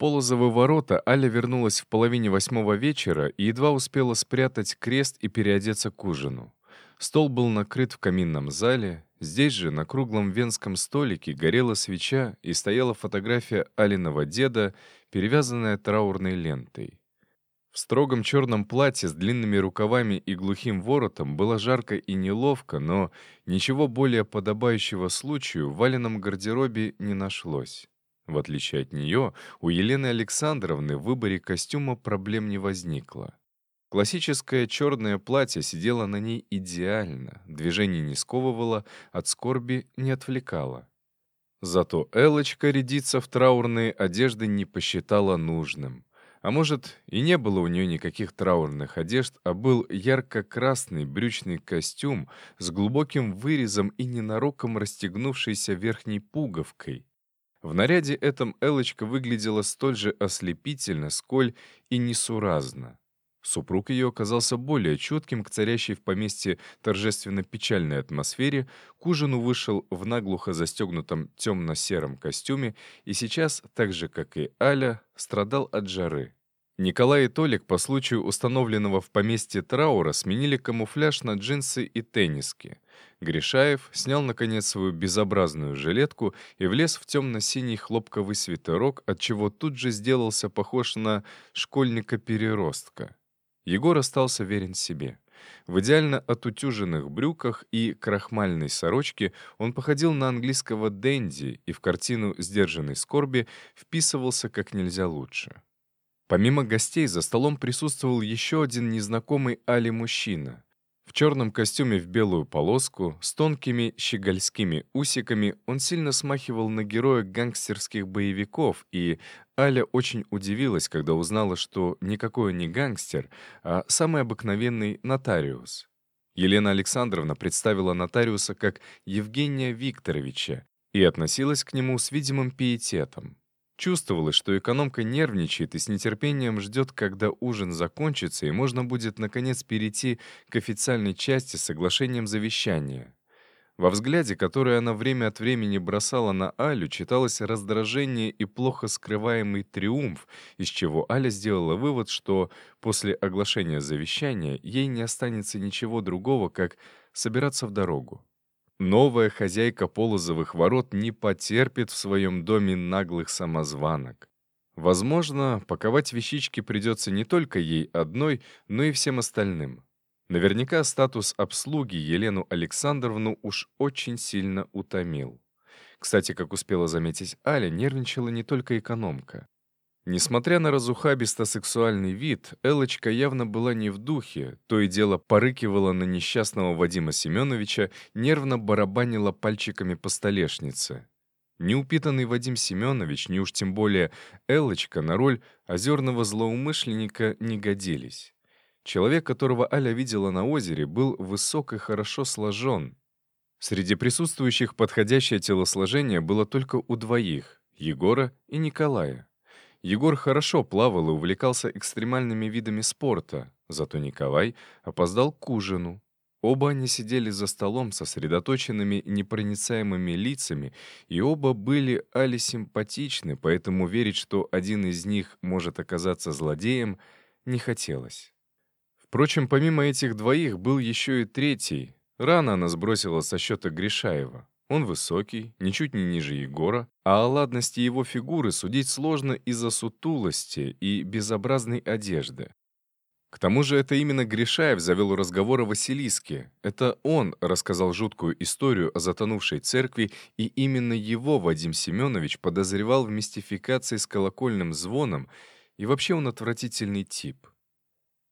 Полозовы ворота Аля вернулась в половине восьмого вечера и едва успела спрятать крест и переодеться к ужину. Стол был накрыт в каминном зале, здесь же на круглом венском столике горела свеча и стояла фотография Алиного деда, перевязанная траурной лентой. В строгом черном платье с длинными рукавами и глухим воротом было жарко и неловко, но ничего более подобающего случаю в валенном гардеробе не нашлось. В отличие от нее, у Елены Александровны в выборе костюма проблем не возникло. Классическое черное платье сидело на ней идеально, движение не сковывало, от скорби не отвлекало. Зато Элочка рядиться в траурные одежды не посчитала нужным. А может, и не было у нее никаких траурных одежд, а был ярко-красный брючный костюм с глубоким вырезом и ненароком расстегнувшейся верхней пуговкой. В наряде этом Элочка выглядела столь же ослепительно, сколь и несуразно. Супруг ее оказался более чутким к царящей в поместье торжественно-печальной атмосфере, к ужину вышел в наглухо застегнутом темно-сером костюме и сейчас, так же, как и Аля, страдал от жары. Николай и Толик по случаю установленного в поместье траура сменили камуфляж на джинсы и тенниски. Гришаев снял, наконец, свою безобразную жилетку и влез в темно-синий хлопковый свитерок, отчего тут же сделался похож на школьника-переростка. Егор остался верен себе. В идеально отутюженных брюках и крахмальной сорочке он походил на английского денди и в картину сдержанной скорби вписывался как нельзя лучше. Помимо гостей за столом присутствовал еще один незнакомый Али мужчина. В черном костюме в белую полоску, с тонкими щегольскими усиками он сильно смахивал на героя гангстерских боевиков, и Аля очень удивилась, когда узнала, что никакой не гангстер, а самый обыкновенный нотариус. Елена Александровна представила нотариуса как Евгения Викторовича и относилась к нему с видимым пиететом. Чувствовалось, что экономка нервничает и с нетерпением ждет, когда ужин закончится, и можно будет, наконец, перейти к официальной части с соглашением завещания. Во взгляде, который она время от времени бросала на Алю, читалось раздражение и плохо скрываемый триумф, из чего Аля сделала вывод, что после оглашения завещания ей не останется ничего другого, как собираться в дорогу. Новая хозяйка полозовых ворот не потерпит в своем доме наглых самозванок. Возможно, паковать вещички придется не только ей одной, но и всем остальным. Наверняка статус обслуги Елену Александровну уж очень сильно утомил. Кстати, как успела заметить Аля, нервничала не только экономка. Несмотря на разухабисто-сексуальный вид, Элочка явно была не в духе, то и дело порыкивала на несчастного Вадима Семеновича, нервно барабанила пальчиками по столешнице. Неупитанный Вадим Семенович, ни уж тем более Элочка, на роль озерного злоумышленника не годились. Человек, которого Аля видела на озере, был высок и хорошо сложен. Среди присутствующих подходящее телосложение было только у двоих — Егора и Николая. Егор хорошо плавал и увлекался экстремальными видами спорта, зато Николай опоздал к ужину. Оба они сидели за столом сосредоточенными непроницаемыми лицами, и оба были Али симпатичны, поэтому верить, что один из них может оказаться злодеем, не хотелось. Впрочем, помимо этих двоих был еще и третий. Рано она сбросила со счета Гришаева. Он высокий, ничуть не ниже Егора, а о ладности его фигуры судить сложно из-за сутулости и безобразной одежды. К тому же это именно Гришаев завел разговор о Василиске. Это он рассказал жуткую историю о затонувшей церкви, и именно его Вадим Семенович подозревал в мистификации с колокольным звоном, и вообще он отвратительный тип.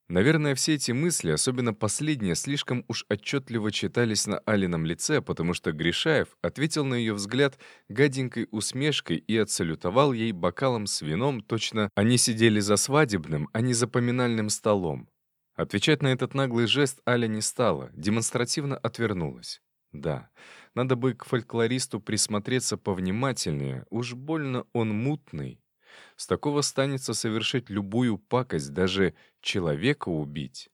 Наверное, все эти мысли, особенно последние, слишком уж отчетливо читались на Алином лице, потому что Гришаев ответил на ее взгляд гаденькой усмешкой и отсалютовал ей бокалом с вином, точно они сидели за свадебным, а не за поминальным столом. Отвечать на этот наглый жест Аля не стала, демонстративно отвернулась. Да, надо бы к фольклористу присмотреться повнимательнее, уж больно он мутный. С такого станется совершить любую пакость, даже человека убить.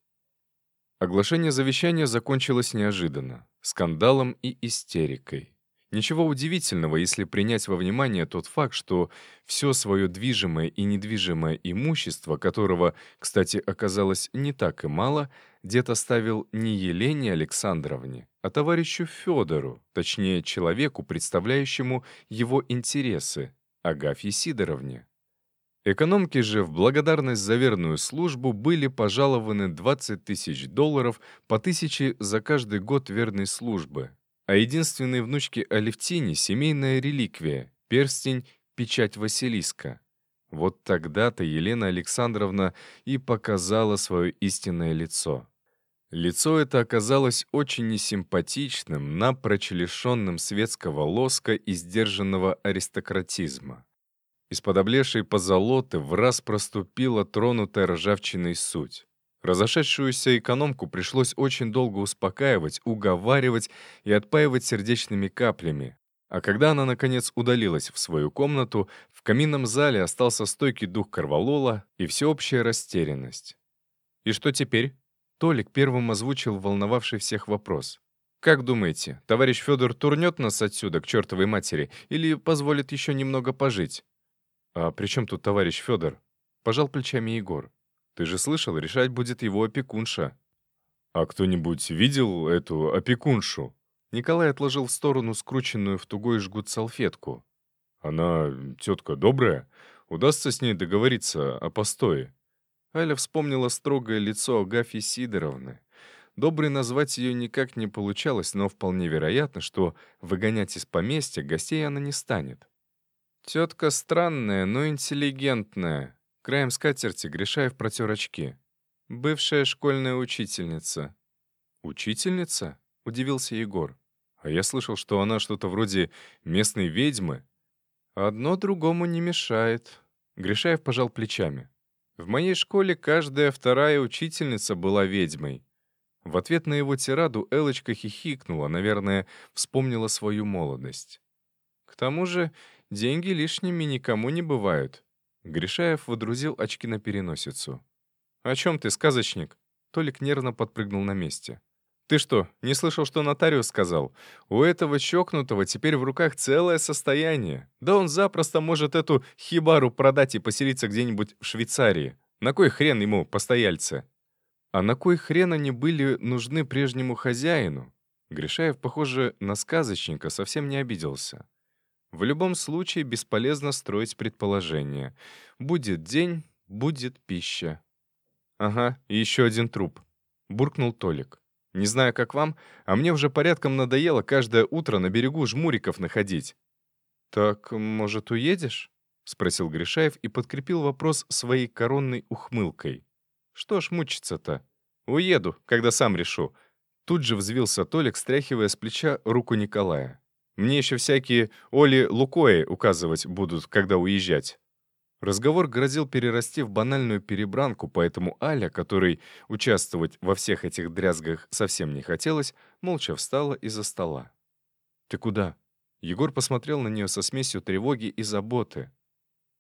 Оглашение завещания закончилось неожиданно, скандалом и истерикой. Ничего удивительного, если принять во внимание тот факт, что все свое движимое и недвижимое имущество, которого, кстати, оказалось не так и мало, дед оставил не Елене Александровне, а товарищу Федору, точнее, человеку, представляющему его интересы, Агафье Сидоровне. Экономки же в благодарность за верную службу были пожалованы 20 тысяч долларов по тысяче за каждый год верной службы, а единственной внучке Алевтине семейная реликвия — перстень, печать Василиска. Вот тогда-то Елена Александровна и показала свое истинное лицо. Лицо это оказалось очень несимпатичным, напрочь лишенным светского лоска и сдержанного аристократизма. Из-под облезшей позолоты раз проступила тронутая ржавчиной суть. Разошедшуюся экономку пришлось очень долго успокаивать, уговаривать и отпаивать сердечными каплями. А когда она, наконец, удалилась в свою комнату, в каминном зале остался стойкий дух корвалола и всеобщая растерянность. «И что теперь?» Толик первым озвучил волновавший всех вопрос. «Как думаете, товарищ Федор турнет нас отсюда, к чертовой матери, или позволит еще немного пожить?» «А при чем тут товарищ Федор?» Пожал плечами Егор. Ты же слышал, решать будет его опекунша». «А кто-нибудь видел эту опекуншу?» Николай отложил в сторону скрученную в тугой жгут салфетку. «Она тетка добрая. Удастся с ней договориться о постое». Аля вспомнила строгое лицо Агафьи Сидоровны. Доброй назвать ее никак не получалось, но вполне вероятно, что выгонять из поместья гостей она не станет. «Тетка странная, но интеллигентная», Краем скатерти Гришаев протер очки. «Бывшая школьная учительница». «Учительница?» — удивился Егор. «А я слышал, что она что-то вроде местной ведьмы». «Одно другому не мешает». Гришаев пожал плечами. «В моей школе каждая вторая учительница была ведьмой». В ответ на его тираду Элочка хихикнула, наверное, вспомнила свою молодость. «К тому же деньги лишними никому не бывают. Гришаев водрузил очки на переносицу. «О чем ты, сказочник?» Толик нервно подпрыгнул на месте. «Ты что, не слышал, что нотариус сказал? У этого чокнутого теперь в руках целое состояние. Да он запросто может эту хибару продать и поселиться где-нибудь в Швейцарии. На кой хрен ему постояльцы?» А на кой хрен они были нужны прежнему хозяину? Гришаев, похоже, на сказочника совсем не обиделся. В любом случае бесполезно строить предположения. Будет день, будет пища. «Ага, и еще один труп», — буркнул Толик. «Не знаю, как вам, а мне уже порядком надоело каждое утро на берегу жмуриков находить». «Так, может, уедешь?» — спросил Гришаев и подкрепил вопрос своей коронной ухмылкой. «Что ж мучиться-то? Уеду, когда сам решу». Тут же взвился Толик, стряхивая с плеча руку Николая. Мне еще всякие Оли Лукои указывать будут, когда уезжать». Разговор грозил перерасти в банальную перебранку, поэтому Аля, которой участвовать во всех этих дрязгах совсем не хотелось, молча встала из-за стола. «Ты куда?» Егор посмотрел на нее со смесью тревоги и заботы.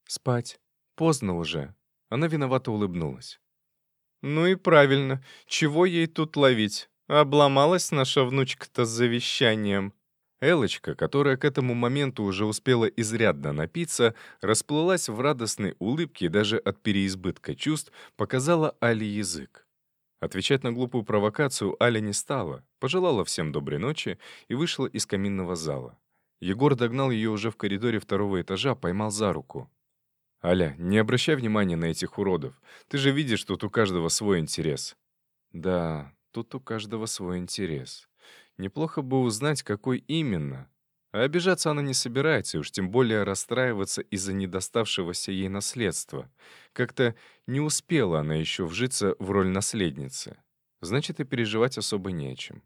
«Спать. Поздно уже». Она виновато улыбнулась. «Ну и правильно. Чего ей тут ловить? Обломалась наша внучка-то с завещанием». Элочка, которая к этому моменту уже успела изрядно напиться, расплылась в радостной улыбке и даже от переизбытка чувств показала Али язык. Отвечать на глупую провокацию Аля не стала, пожелала всем доброй ночи и вышла из каминного зала. Егор догнал ее уже в коридоре второго этажа, поймал за руку. «Аля, не обращай внимания на этих уродов. Ты же видишь, тут у каждого свой интерес». «Да, тут у каждого свой интерес». Неплохо бы узнать, какой именно. А обижаться она не собирается, уж тем более расстраиваться из-за недоставшегося ей наследства. Как-то не успела она еще вжиться в роль наследницы. Значит, и переживать особо не о чем.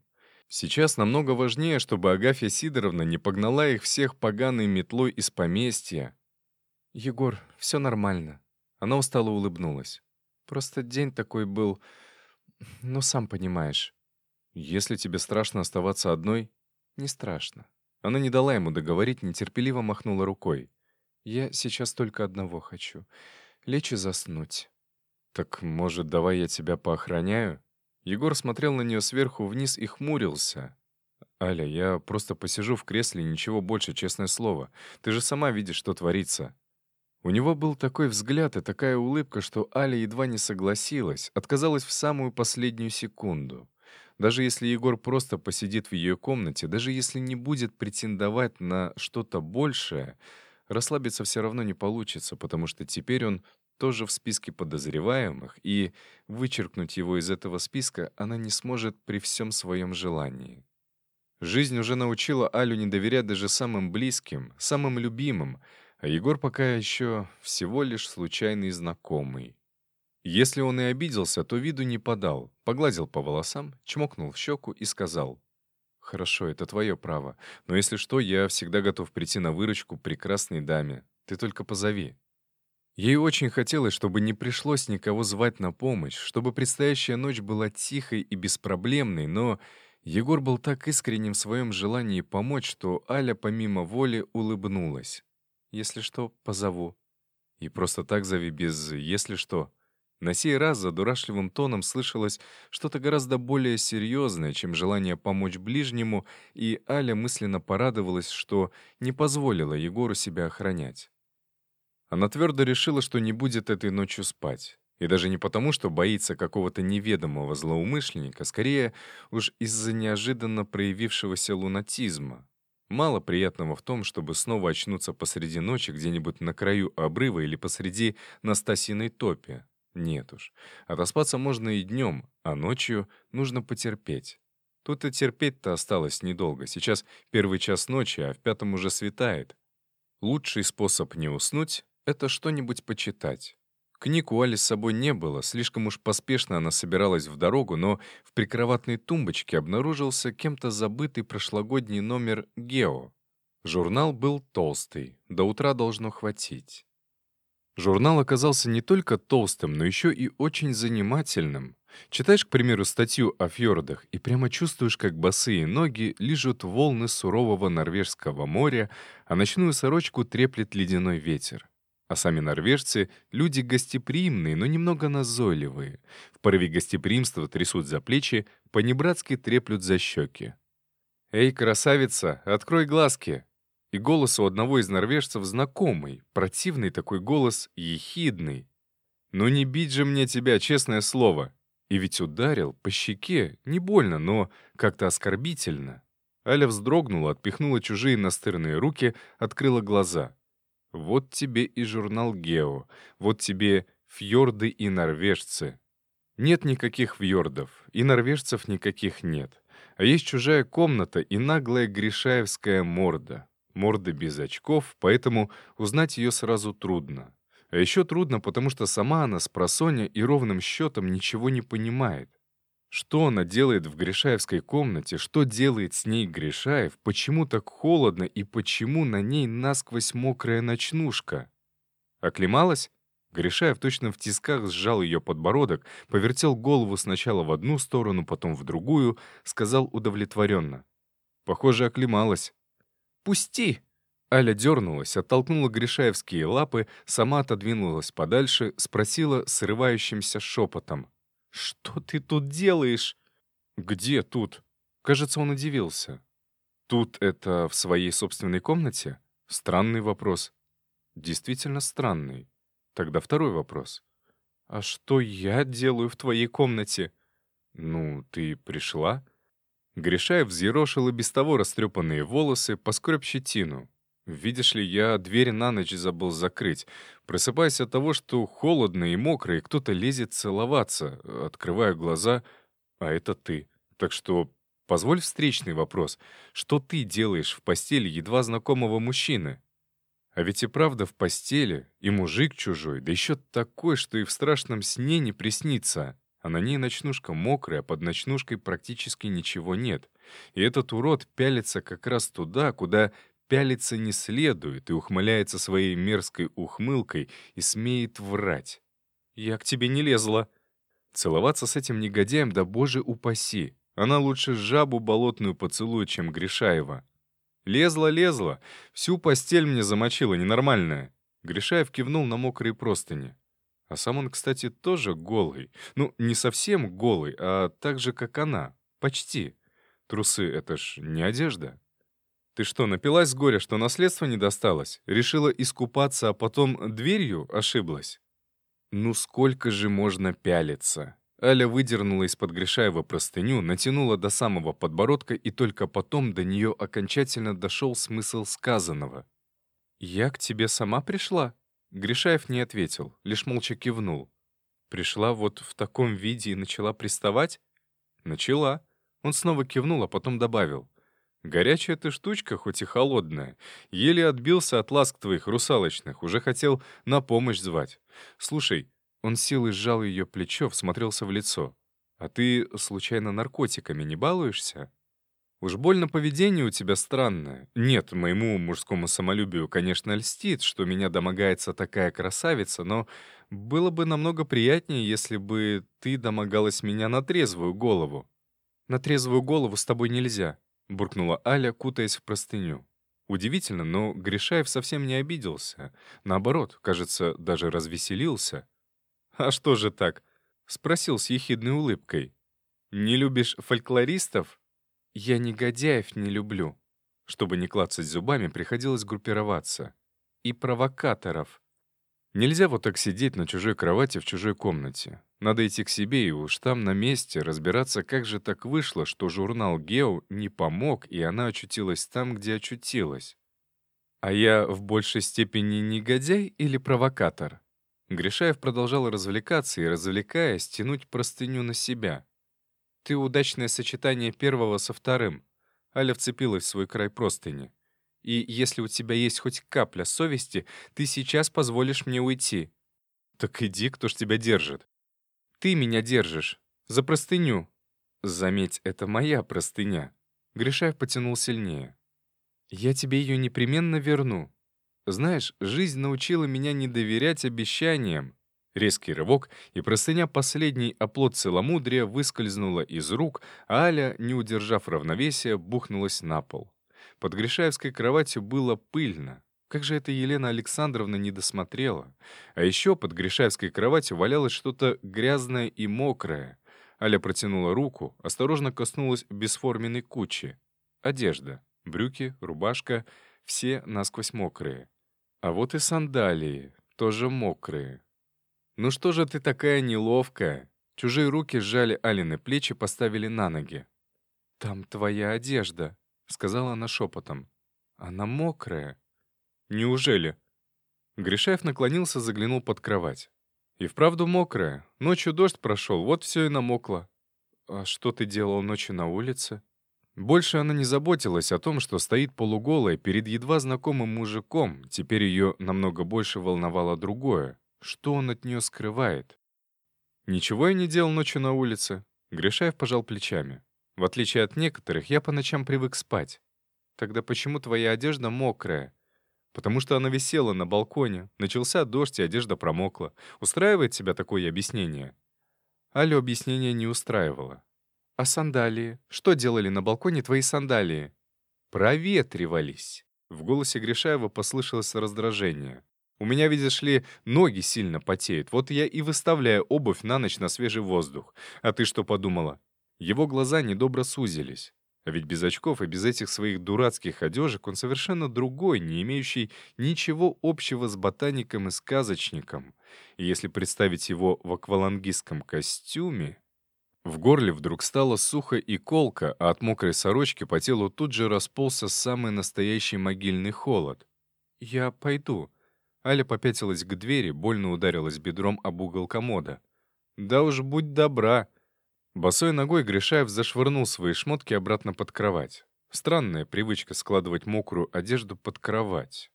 Сейчас намного важнее, чтобы Агафья Сидоровна не погнала их всех поганой метлой из поместья. «Егор, все нормально». Она устало улыбнулась. «Просто день такой был... Ну, сам понимаешь». «Если тебе страшно оставаться одной...» «Не страшно». Она не дала ему договорить, нетерпеливо махнула рукой. «Я сейчас только одного хочу. Лечь и заснуть». «Так, может, давай я тебя поохраняю?» Егор смотрел на нее сверху вниз и хмурился. «Аля, я просто посижу в кресле, ничего больше, честное слово. Ты же сама видишь, что творится». У него был такой взгляд и такая улыбка, что Аля едва не согласилась, отказалась в самую последнюю секунду. Даже если Егор просто посидит в ее комнате, даже если не будет претендовать на что-то большее, расслабиться все равно не получится, потому что теперь он тоже в списке подозреваемых, и вычеркнуть его из этого списка она не сможет при всем своем желании. Жизнь уже научила Алю не доверять даже самым близким, самым любимым, а Егор пока еще всего лишь случайный знакомый. Если он и обиделся, то виду не подал, погладил по волосам, чмокнул в щеку и сказал, «Хорошо, это твое право, но если что, я всегда готов прийти на выручку прекрасной даме. Ты только позови». Ей очень хотелось, чтобы не пришлось никого звать на помощь, чтобы предстоящая ночь была тихой и беспроблемной, но Егор был так искренним в своем желании помочь, что Аля помимо воли улыбнулась. «Если что, позову». И просто так зови без «если что». На сей раз за дурашливым тоном слышалось что-то гораздо более серьезное, чем желание помочь ближнему, и Аля мысленно порадовалась, что не позволила Егору себя охранять. Она твердо решила, что не будет этой ночью спать. И даже не потому, что боится какого-то неведомого злоумышленника, скорее уж из-за неожиданно проявившегося лунатизма. Мало приятного в том, чтобы снова очнуться посреди ночи где-нибудь на краю обрыва или посреди Настасиной топи. Нет уж. Отоспаться можно и днем, а ночью нужно потерпеть. Тут и терпеть-то осталось недолго. Сейчас первый час ночи, а в пятом уже светает. Лучший способ не уснуть — это что-нибудь почитать. Книг у Али с собой не было, слишком уж поспешно она собиралась в дорогу, но в прикроватной тумбочке обнаружился кем-то забытый прошлогодний номер «Гео». Журнал был толстый, до утра должно хватить. Журнал оказался не только толстым, но еще и очень занимательным. Читаешь, к примеру, статью о фьордах и прямо чувствуешь, как босые ноги лижут волны сурового норвежского моря, а ночную сорочку треплет ледяной ветер. А сами норвежцы — люди гостеприимные, но немного назойливые. В порыве гостеприимства трясут за плечи, понебратски треплют за щеки. «Эй, красавица, открой глазки!» И голос у одного из норвежцев знакомый, противный такой голос, ехидный. «Ну не бить же мне тебя, честное слово!» И ведь ударил по щеке, не больно, но как-то оскорбительно. Аля вздрогнула, отпихнула чужие настырные руки, открыла глаза. Вот тебе и журнал «Гео», вот тебе фьорды и норвежцы. Нет никаких фьордов, и норвежцев никаких нет. А есть чужая комната и наглая гришаевская морда. Морда без очков, поэтому узнать ее сразу трудно. А еще трудно, потому что сама она с просоня и ровным счетом ничего не понимает. Что она делает в Гришаевской комнате, что делает с ней Гришаев, почему так холодно и почему на ней насквозь мокрая ночнушка? Оклемалась? Гришаев точно в тисках сжал ее подбородок, повертел голову сначала в одну сторону, потом в другую, сказал удовлетворенно. Похоже, оклемалась. «Пусти!» Аля дернулась, оттолкнула гришаевские лапы, сама отодвинулась подальше, спросила срывающимся шепотом. «Что ты тут делаешь?» «Где тут?» Кажется, он удивился. «Тут это в своей собственной комнате?» Странный вопрос. Действительно странный. Тогда второй вопрос. «А что я делаю в твоей комнате?» «Ну, ты пришла?» Гришаев взъерошил и без того растрепанные волосы, поскреб щетину. Видишь ли, я дверь на ночь забыл закрыть. Просыпаясь от того, что холодно и мокро, и кто-то лезет целоваться. Открываю глаза, а это ты. Так что позволь встречный вопрос. Что ты делаешь в постели едва знакомого мужчины? А ведь и правда в постели, и мужик чужой, да еще такой, что и в страшном сне не приснится а на ней ночнушка мокрая, под ночнушкой практически ничего нет. И этот урод пялится как раз туда, куда пялиться не следует, и ухмыляется своей мерзкой ухмылкой и смеет врать. «Я к тебе не лезла». Целоваться с этим негодяем, да боже упаси. Она лучше жабу болотную поцелует, чем Гришаева. «Лезла-лезла. Всю постель мне замочила, ненормальная». Гришаев кивнул на мокрые простыни. А сам он, кстати, тоже голый. Ну, не совсем голый, а так же, как она. Почти. Трусы — это ж не одежда. Ты что, напилась с горя, что наследство не досталось? Решила искупаться, а потом дверью ошиблась? Ну сколько же можно пялиться? Аля выдернула из-под Гришаева простыню, натянула до самого подбородка, и только потом до нее окончательно дошел смысл сказанного. «Я к тебе сама пришла?» Гришаев не ответил, лишь молча кивнул. «Пришла вот в таком виде и начала приставать?» «Начала». Он снова кивнул, а потом добавил. «Горячая ты штучка, хоть и холодная. Еле отбился от ласк твоих русалочных, уже хотел на помощь звать. Слушай, он силой сжал ее плечо, всмотрелся в лицо. «А ты, случайно, наркотиками не балуешься?» «Уж больно поведение у тебя странное. Нет, моему мужскому самолюбию, конечно, льстит, что меня домогается такая красавица, но было бы намного приятнее, если бы ты домогалась меня на трезвую голову». «На трезвую голову с тобой нельзя», — буркнула Аля, кутаясь в простыню. Удивительно, но Гришаев совсем не обиделся. Наоборот, кажется, даже развеселился. «А что же так?» — спросил с ехидной улыбкой. «Не любишь фольклористов?» «Я негодяев не люблю». Чтобы не клацать зубами, приходилось группироваться. «И провокаторов». Нельзя вот так сидеть на чужой кровати в чужой комнате. Надо идти к себе и уж там на месте разбираться, как же так вышло, что журнал «Гео» не помог, и она очутилась там, где очутилась. А я в большей степени негодяй или провокатор? Гришаев продолжал развлекаться и, развлекаясь, тянуть простыню на себя. «Ты удачное сочетание первого со вторым». Аля вцепилась в свой край простыни. «И если у тебя есть хоть капля совести, ты сейчас позволишь мне уйти». «Так иди, кто ж тебя держит?» «Ты меня держишь. За простыню». «Заметь, это моя простыня». Гришаев потянул сильнее. «Я тебе ее непременно верну. Знаешь, жизнь научила меня не доверять обещаниям. Резкий рывок, и простыня последний оплот целомудрия выскользнула из рук, а Аля, не удержав равновесия, бухнулась на пол. Под Гришаевской кроватью было пыльно. Как же это Елена Александровна не досмотрела? А еще под Гришаевской кроватью валялось что-то грязное и мокрое. Аля протянула руку, осторожно коснулась бесформенной кучи. Одежда, брюки, рубашка — все насквозь мокрые. А вот и сандалии, тоже мокрые. «Ну что же ты такая неловкая?» Чужие руки сжали Алины плечи, поставили на ноги. «Там твоя одежда», — сказала она шепотом. «Она мокрая». «Неужели?» Гришаев наклонился, заглянул под кровать. «И вправду мокрая. Ночью дождь прошел, вот все и намокло». «А что ты делал ночью на улице?» Больше она не заботилась о том, что стоит полуголая перед едва знакомым мужиком, теперь ее намного больше волновало другое. Что он от нее скрывает? «Ничего я не делал ночью на улице», — Гришаев пожал плечами. «В отличие от некоторых, я по ночам привык спать. Тогда почему твоя одежда мокрая?» «Потому что она висела на балконе. Начался дождь, и одежда промокла. Устраивает тебя такое объяснение?» Алю объяснение не устраивало. «А сандалии? Что делали на балконе твои сандалии?» «Проветривались». В голосе Гришаева послышалось раздражение. «У меня, видишь ли, ноги сильно потеют. Вот я и выставляю обувь на ночь на свежий воздух. А ты что подумала?» Его глаза недобро сузились. А ведь без очков и без этих своих дурацких одежек он совершенно другой, не имеющий ничего общего с ботаником и сказочником. И если представить его в аквалангистском костюме... В горле вдруг стало сухо и колко, а от мокрой сорочки по телу тут же расползся самый настоящий могильный холод. «Я пойду». Аля попятилась к двери, больно ударилась бедром об угол комода. «Да уж будь добра». Босой ногой Гришаев зашвырнул свои шмотки обратно под кровать. Странная привычка складывать мокрую одежду под кровать.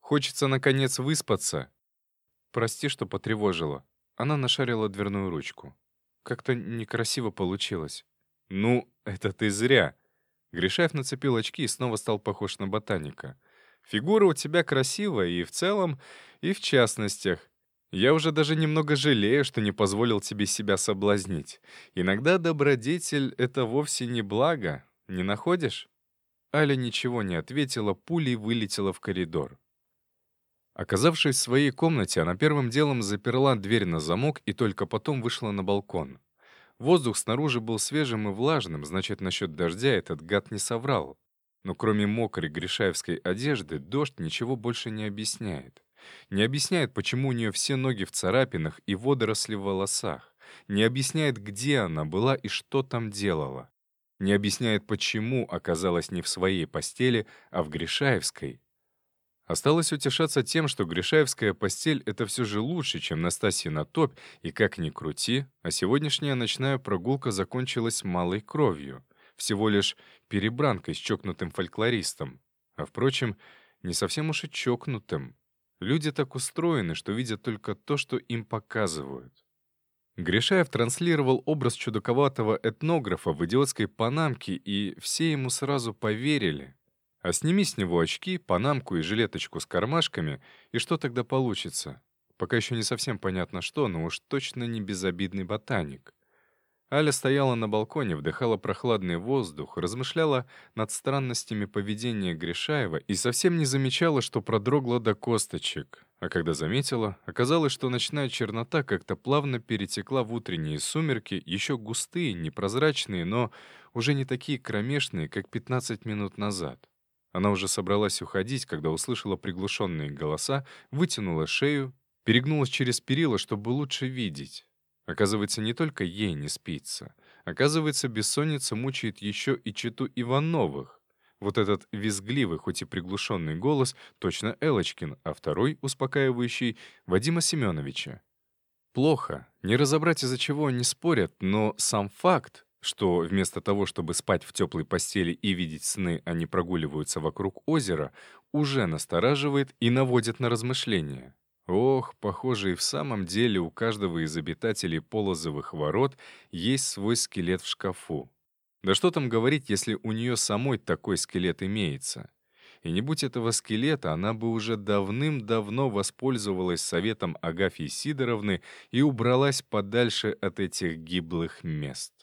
Хочется, наконец, выспаться. Прости, что потревожила. Она нашарила дверную ручку. Как-то некрасиво получилось. «Ну, это ты зря». Гришаев нацепил очки и снова стал похож на ботаника. «Фигура у тебя красивая и в целом, и в частностях. Я уже даже немного жалею, что не позволил тебе себя соблазнить. Иногда добродетель — это вовсе не благо, не находишь?» Аля ничего не ответила, пулей вылетела в коридор. Оказавшись в своей комнате, она первым делом заперла дверь на замок и только потом вышла на балкон. Воздух снаружи был свежим и влажным, значит, насчет дождя этот гад не соврал. Но кроме мокрой гришаевской одежды, дождь ничего больше не объясняет. Не объясняет, почему у нее все ноги в царапинах и водоросли в волосах. Не объясняет, где она была и что там делала. Не объясняет, почему оказалась не в своей постели, а в Гришаевской. Осталось утешаться тем, что Гришаевская постель — это все же лучше, чем Настасьина топь, и как ни крути, а сегодняшняя ночная прогулка закончилась малой кровью, всего лишь перебранкой с чокнутым фольклористом. А, впрочем, не совсем уж и чокнутым. Люди так устроены, что видят только то, что им показывают. Гришаев транслировал образ чудаковатого этнографа в идиотской панамке, и все ему сразу поверили. А сними с него очки, панамку и жилеточку с кармашками, и что тогда получится? Пока еще не совсем понятно что, но уж точно не безобидный ботаник. Аля стояла на балконе, вдыхала прохладный воздух, размышляла над странностями поведения Гришаева и совсем не замечала, что продрогла до косточек. А когда заметила, оказалось, что ночная чернота как-то плавно перетекла в утренние сумерки, еще густые, непрозрачные, но уже не такие кромешные, как 15 минут назад. Она уже собралась уходить, когда услышала приглушенные голоса, вытянула шею, перегнулась через перила, чтобы лучше видеть. Оказывается, не только ей не спится. Оказывается, бессонница мучает еще и читу Ивановых. Вот этот визгливый, хоть и приглушенный голос, точно Элочкин, а второй, успокаивающий, Вадима Семеновича. Плохо. Не разобрать, из-за чего они спорят, но сам факт, что вместо того, чтобы спать в теплой постели и видеть сны, они прогуливаются вокруг озера, уже настораживает и наводит на размышления. Ох, похоже, и в самом деле у каждого из обитателей полозовых ворот есть свой скелет в шкафу. Да что там говорить, если у нее самой такой скелет имеется? И не будь этого скелета, она бы уже давным-давно воспользовалась советом Агафьи Сидоровны и убралась подальше от этих гиблых мест.